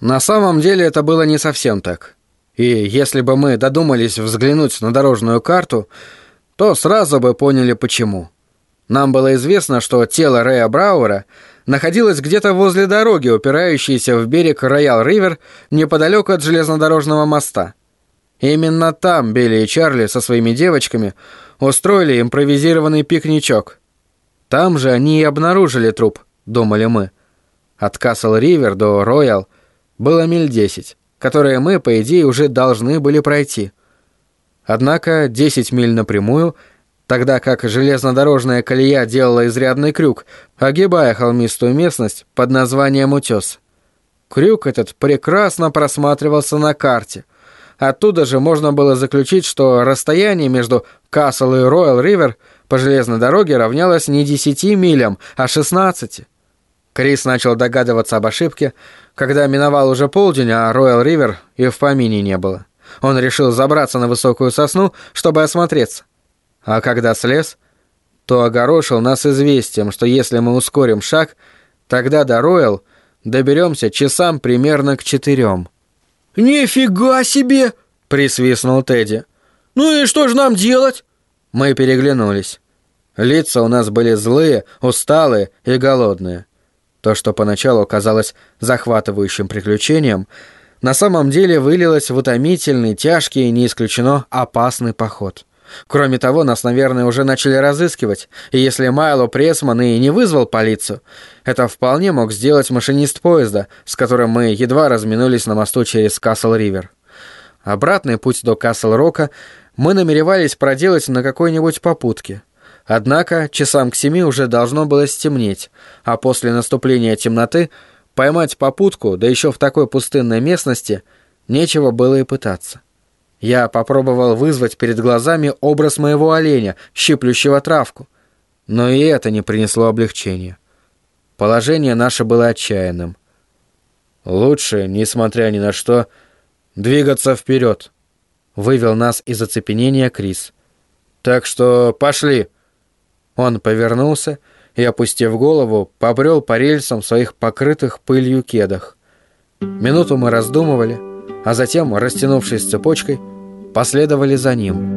На самом деле это было не совсем так. И если бы мы додумались взглянуть на дорожную карту, то сразу бы поняли почему. Нам было известно, что тело Рэя Брауэра находилось где-то возле дороги, упирающейся в берег Роял-Ривер, неподалеку от железнодорожного моста. Именно там Билли и Чарли со своими девочками устроили импровизированный пикничок. Там же они и обнаружили труп, думали мы. От Касл-Ривер до Роял было миль десять, которые мы, по идее, уже должны были пройти. Однако десять миль напрямую, тогда как железнодорожная колея делала изрядный крюк, огибая холмистую местность под названием Утес. Крюк этот прекрасно просматривался на карте. Оттуда же можно было заключить, что расстояние между Касл и Роyal Ривер по железной дороге равнялось не 10 милям, а 16. Крис начал догадываться об ошибке, когда миновал уже полдень, а Роял Ривер и в помине не было. Он решил забраться на высокую сосну, чтобы осмотреться. А когда слез, то огорошил нас известием, что если мы ускорим шаг, тогда до Роял доберемся часам примерно к четырем. «Нифига себе!» — присвистнул Тедди. «Ну и что же нам делать?» Мы переглянулись. Лица у нас были злые, усталые и голодные. То, что поначалу казалось захватывающим приключением, на самом деле вылилось в утомительный, тяжкий и, не исключено, опасный поход. Кроме того, нас, наверное, уже начали разыскивать, и если Майло Пресман и не вызвал полицию, это вполне мог сделать машинист поезда, с которым мы едва разминулись на мосту через Касл-Ривер. Обратный путь до Касл-Рока мы намеревались проделать на какой-нибудь попутке. Однако часам к семи уже должно было стемнеть, а после наступления темноты поймать попутку, да еще в такой пустынной местности, нечего было и пытаться. Я попробовал вызвать перед глазами образ моего оленя, щиплющего травку, но и это не принесло облегчения. Положение наше было отчаянным. Лучше, несмотря ни на что, двигаться вперед. Вывел нас из оцепенения Крис. Так что пошли. Он повернулся и, опустив голову, побрел по рельсам в своих покрытых пылью кедах. Минуту мы раздумывали, а затем, растянувшись цепочкой, последовали за ним.